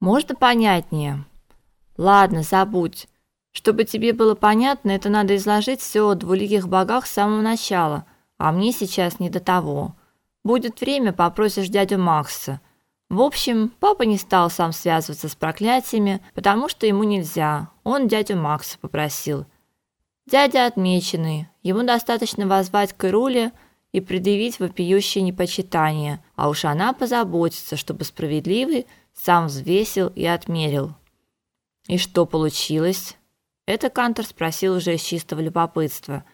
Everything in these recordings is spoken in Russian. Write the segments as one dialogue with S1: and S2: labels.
S1: Можно понятнее? Ладно, забудь. Чтобы тебе было понятно, это надо изложить все о двуликих богах с самого начала, а мне сейчас не до того. Будет время, попросишь дядю Макса. В общем, папа не стал сам связываться с проклятиями, потому что ему нельзя. Он дядю Макса попросил. Дядя отмеченный. Ему достаточно воззвать к Ируле и предъявить вопиющее непочитание, а уж она позаботится, чтобы справедливый сам взвесил и отмерил. И что получилось? Это Кантор спросил уже из чистого любопытства.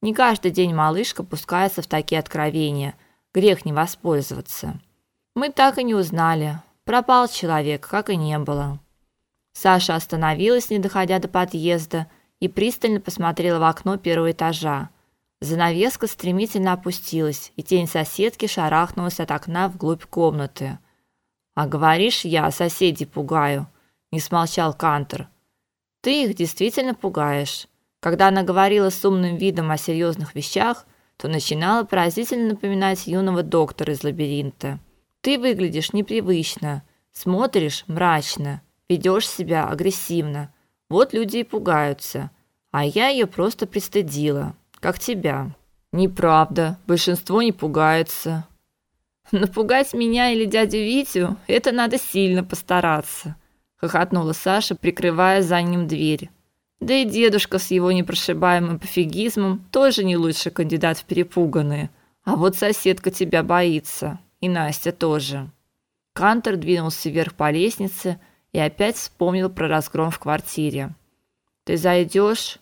S1: Не каждый день малышка пускается в такие откровения. Грех не воспользоваться. Мы так и не узнали. Пропал человек, как и не было. Саша остановилась, не доходя до подъезда, и пристально посмотрела в окно первого этажа. Занавеска стремительно опустилась, и тень соседки шарахнулась от окна вглубь комнаты. А говоришь, я соседей пугаю, не смолчал Кантер. Ты их действительно пугаешь. Когда она говорила с умным видом о серьезных вещах, то начинала поразительно напоминать юного доктора из лабиринта. Ты выглядишь непривычно, смотришь мрачно, ведешь себя агрессивно. Вот люди и пугаются. А я ее просто пристыдила, как тебя. Неправда, большинство не пугается. Напугать меня или дядю Витю это надо сильно постараться, хохотнула Саша, прикрывая за ним дверь. Да и дедушка с его непрошибаемым пофигизмом тоже не лучший кандидат в перепуганные. А вот соседка тебя боится. И Настя тоже. Кантер двинулся вверх по лестнице и опять вспомнил про разгром в квартире. Ты зайдешь?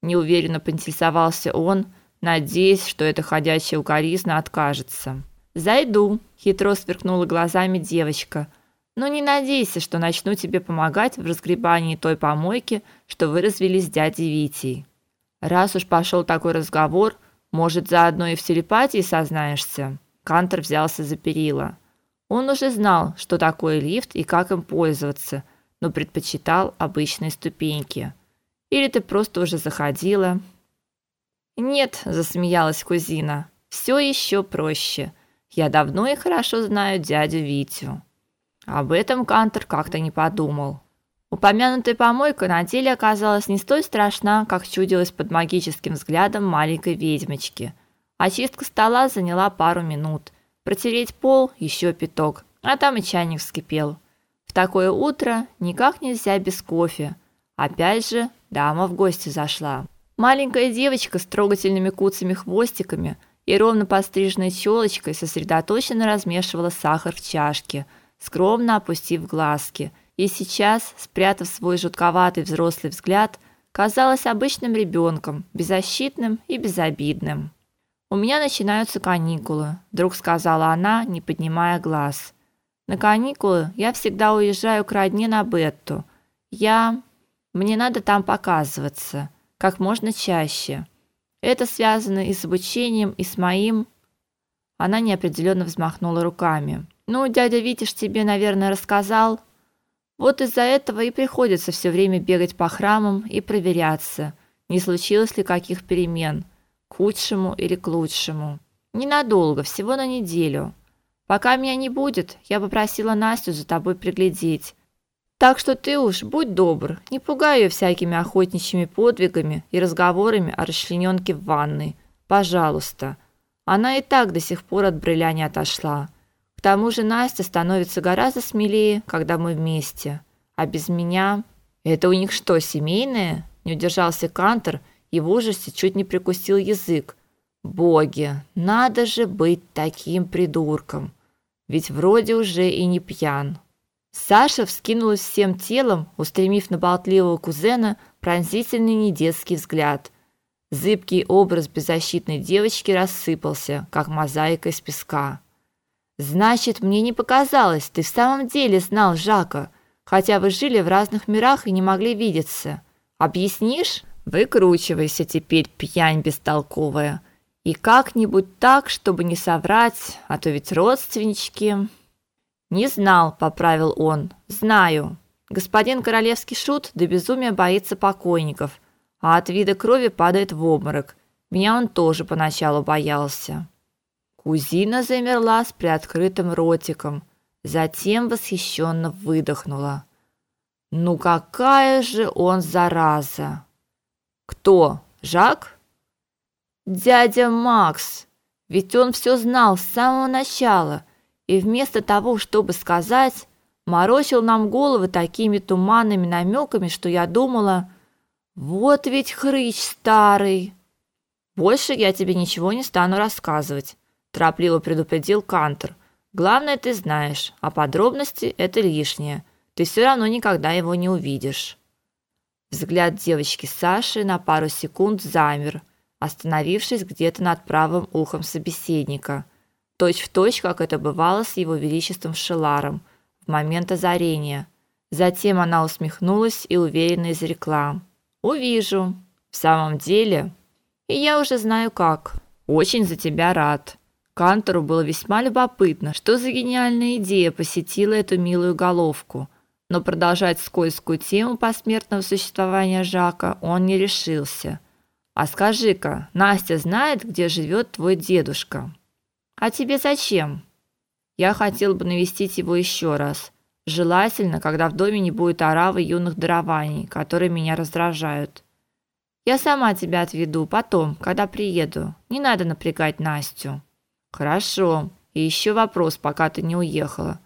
S1: неуверенно поинтересовался он, надеясь, что эта ходячая укоризна откажется. Зайду, хитро сверкнула глазами девочка. Но не надейся, что начну тебе помогать в разгребании той помойки, что вы развели с дядей Витей. Раз уж пошел такой разговор, может, заодно и в телепатии сознаешься. Кантер взялся за перила. Он уже знал, что такое лифт и как им пользоваться, но предпочитал обычные ступеньки. Или ты просто уже заходила? Нет, засмеялась кузина. Все еще проще. Я давно и хорошо знаю дядю Витю. Об этом Кантер как-то не подумал. Упомянутая помойка на деле оказалась не столь страшна, как чудилось под магическим взглядом маленькой ведьмочки – Очистка стола заняла пару минут. Протереть пол еще пяток, а там и чайник вскипел. В такое утро никак нельзя без кофе. Опять же, дама в гости зашла. Маленькая девочка с трогательными куцами хвостиками и ровно постриженной челочкой сосредоточенно размешивала сахар в чашке, скромно опустив глазки. И сейчас, спрятав свой жутковатый взрослый взгляд, казалась обычным ребенком, беззащитным и безобидным. У меня начинаются каникулы, вдруг сказала она, не поднимая глаз. На каникулы я всегда уезжаю к родне на Бетту. Я мне надо там показываться как можно чаще. Это связано и с обучением, и с моим Она неопределенно взмахнула руками. Ну, дядя Витиш тебе, наверное, рассказал. Вот из-за этого и приходится все время бегать по храмам и проверяться, не случилось ли каких перемен к худшему или к лучшему. Ненадолго, всего на неделю. Пока меня не будет, я попросила Настю за тобой приглядеть. Так что ты уж будь добр, не пугай ее всякими охотничьими подвигами и разговорами о расчлененке в ванной. Пожалуйста. Она и так до сих пор от брыля не отошла. К тому же Настя становится гораздо смелее, когда мы вместе. А без меня это у них что, семейное? Не удержался Кантер и в ужасе чуть не прикусил язык. Боги, надо же быть таким придурком. Ведь вроде уже и не пьян. Саша вскинулась всем телом, устремив на болтливого кузена пронзительный недетский взгляд. Зыбкий образ беззащитной девочки рассыпался, как мозаика из песка. Значит, мне не показалось, ты в самом деле знал Жака, хотя вы жили в разных мирах и не могли видеться. Объяснишь? Выкручивайся теперь, пьянь бестолковая. И как-нибудь так, чтобы не соврать, а то ведь родственнички. Не знал, поправил он. Знаю. Господин королевский шут до безумия боится покойников, а от вида крови падает в обморок. Меня он тоже поначалу боялся. Кузина замерла с приоткрытым ротиком. затем восхищенно выдохнула. Ну какая же он зараза. Кто? Жак? Дядя Макс. Ведь он все знал с самого начала, и вместо того, чтобы сказать, морочил нам головы такими туманными намеками, что я думала, вот ведь хрыч старый. Больше я тебе ничего не стану рассказывать, торопливо предупредил Кантер. Главное ты знаешь, а подробности это лишнее. Ты все равно никогда его не увидишь. Взгляд девочки Саши на пару секунд замер, остановившись где-то над правым ухом собеседника, точь в точь, как это бывало с его величеством Шеларом в момент озарения. Затем она усмехнулась и уверенно изрекла: "Увижу. В самом деле, и я уже знаю как. Очень за тебя рад". Кантору было весьма любопытно, что за гениальная идея посетила эту милую головку, но продолжать скользкую тему посмертного существования Жака он не решился. А скажи-ка, Настя знает, где живет твой дедушка? А тебе зачем? Я хотел бы навестить его еще раз. Желательно, когда в доме не будет оравы юных дарований, которые меня раздражают. Я сама тебя отведу потом, когда приеду. Не надо напрягать Настю. Хорошо. И еще вопрос, пока ты не уехала.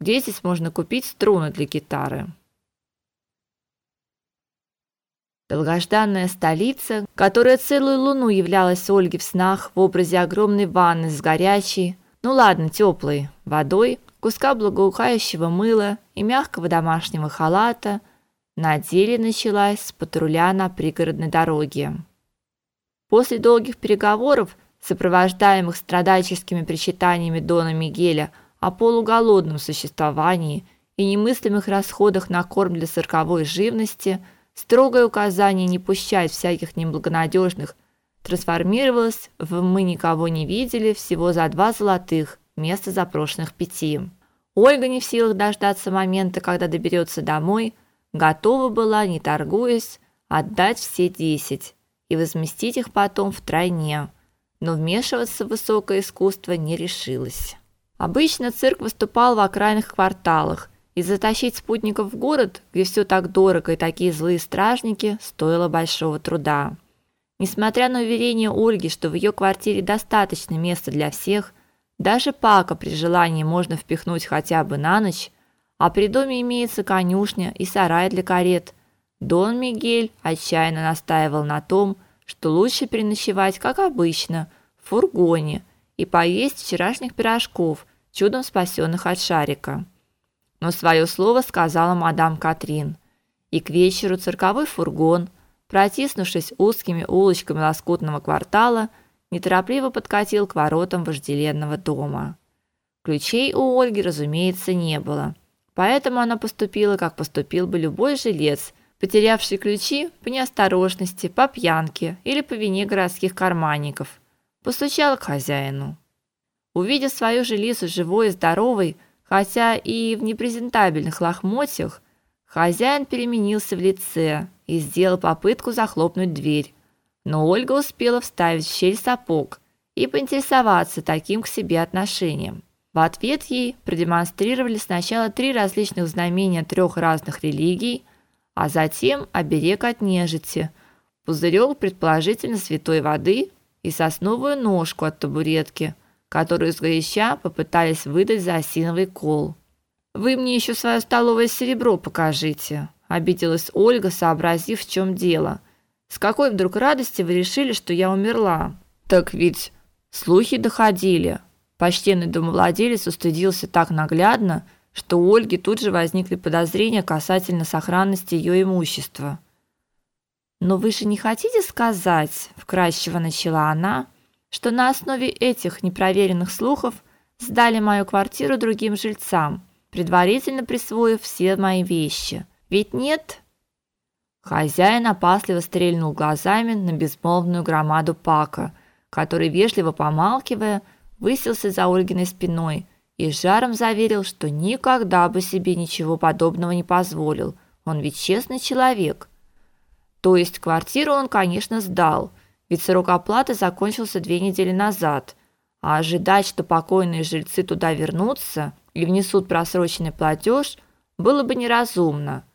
S1: Где здесь можно купить струны для гитары? Долгожданная столица, которая целую луну являлась Ольге в снах в образе огромной ванны с горячей, ну ладно, теплой водой, куска благоухающего мыла и мягкого домашнего халата, на деле началась с патруля на пригородной дороге. После долгих переговоров, сопровождаемых страдальческими причитаниями Дона Мигеля о полуголодном существовании и немыслимых расходах на корм для цирковой живности, строгое указание не пущать всяких неблагонадежных трансформировалось в «мы никого не видели» всего за два золотых вместо запрошенных пяти. Ольга не в силах дождаться момента, когда доберется домой, готова была, не торгуясь, отдать все десять и возместить их потом втройне, но вмешиваться в высокое искусство не решилась. Обычно цирк выступал в окраинных кварталах, и затащить спутников в город, где все так дорого и такие злые стражники, стоило большого труда. Несмотря на уверение Ольги, что в ее квартире достаточно места для всех, даже Пака при желании можно впихнуть хотя бы на ночь, а при доме имеется конюшня и сарай для карет. Дон Мигель отчаянно настаивал на том, что лучше переночевать, как обычно, в фургоне и поесть вчерашних пирожков, чудом спасенных от шарика. Но свое слово сказала мадам Катрин. И к вечеру цирковой фургон – протиснувшись узкими улочками лоскутного квартала, неторопливо подкатил к воротам вожделенного дома. Ключей у Ольги, разумеется, не было. Поэтому она поступила, как поступил бы любой жилец, потерявший ключи по неосторожности, по пьянке или по вине городских карманников. Постучала к хозяину. Увидев свою жилицу живой и здоровой, хотя и в непрезентабельных лохмотьях, хозяин переменился в лице и сделал попытку захлопнуть дверь. Но Ольга успела вставить в щель сапог и поинтересоваться таким к себе отношением. В ответ ей продемонстрировали сначала три различных знамения трех разных религий, а затем оберег от нежити, пузырек предположительно святой воды и сосновую ножку от табуретки, которую сгоряча попытались выдать за осиновый кол. «Вы мне еще свое столовое серебро покажите», обиделась Ольга, сообразив, в чем дело. С какой вдруг радости вы решили, что я умерла? Так ведь слухи доходили. Почтенный домовладелец устыдился так наглядно, что у Ольги тут же возникли подозрения касательно сохранности ее имущества. Но вы же не хотите сказать, вкратчиво начала она, что на основе этих непроверенных слухов сдали мою квартиру другим жильцам, предварительно присвоив все мои вещи. Ведь нет. Хозяин опасливо стрельнул глазами на безмолвную громаду Пака, который вежливо помалкивая, высился за Ольгиной спиной и жаром заверил, что никогда бы себе ничего подобного не позволил. Он ведь честный человек. То есть квартиру он, конечно, сдал, ведь срок оплаты закончился две недели назад, а ожидать, что покойные жильцы туда вернутся, и внесут просроченный платеж, было бы неразумно.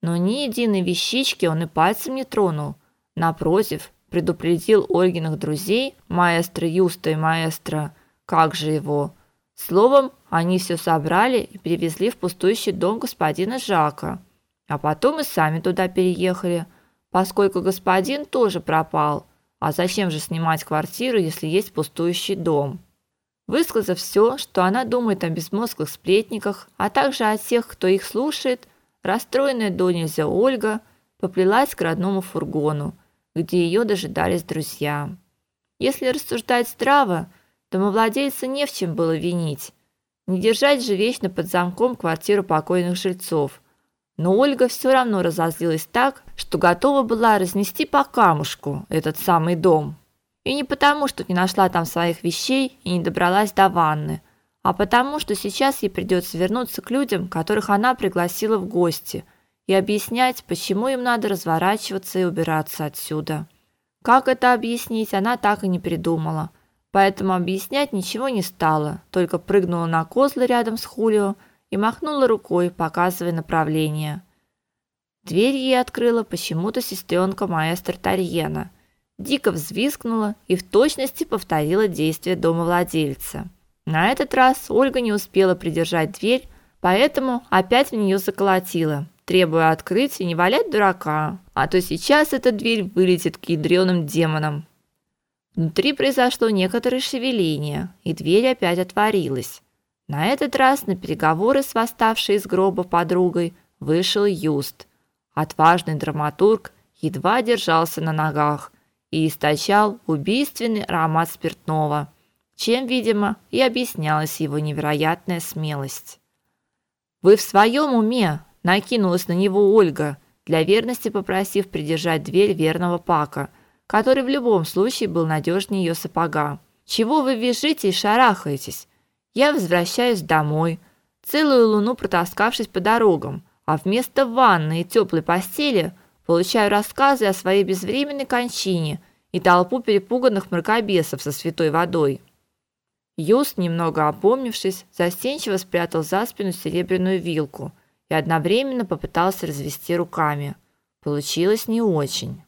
S1: Но ни единой вещички он и пальцем не тронул. Напротив, предупредил Ольгиных друзей, маэстро Юста и маэстро, как же его. Словом, они все собрали и перевезли в пустующий дом господина Жака. А потом и сами туда переехали, поскольку господин тоже пропал. А зачем же снимать квартиру, если есть пустующий дом? Высказав все, что она думает о безмозглых сплетниках, а также о тех, кто их слушает, расстроенная до нельзя Ольга поплелась к родному фургону, где ее дожидались друзья. Если рассуждать здраво, домовладельца не в чем было винить. Не держать же вечно под замком квартиру покойных жильцов. Но Ольга все равно разозлилась так, что готова была разнести по камушку этот самый дом. И не потому, что не нашла там своих вещей и не добралась до ванны, а потому, что сейчас ей придется вернуться к людям, которых она пригласила в гости, и объяснять, почему им надо разворачиваться и убираться отсюда. Как это объяснить, она так и не придумала. Поэтому объяснять ничего не стала, только прыгнула на козлы рядом с Хулио и махнула рукой, показывая направление. Дверь ей открыла почему-то сестренка маэстро Тарьена – дико взвизгнула и в точности повторила действия домовладельца. На этот раз Ольга не успела придержать дверь, поэтому опять в нее заколотила, требуя открыть и не валять дурака, а то сейчас эта дверь вылетит к ядреным демонам. Внутри произошло некоторое шевеление, и дверь опять отворилась. На этот раз на переговоры с восставшей из гроба подругой вышел Юст. Отважный драматург едва держался на ногах, и источал убийственный аромат спиртного, чем, видимо, и объяснялась его невероятная смелость. Вы в своем уме? накинулась на него Ольга, для верности попросив придержать дверь верного Пака, который в любом случае был надежнее ее сапога. Чего вы визжите и шарахаетесь? Я возвращаюсь домой, целую луну протаскавшись по дорогам, а вместо ванны и теплой постели – Получаю рассказы о своей безвременной кончине и толпу перепуганных мракобесов со святой водой. Юст, немного опомнившись, застенчиво спрятал за спину серебряную вилку и одновременно попытался развести руками. Получилось не очень.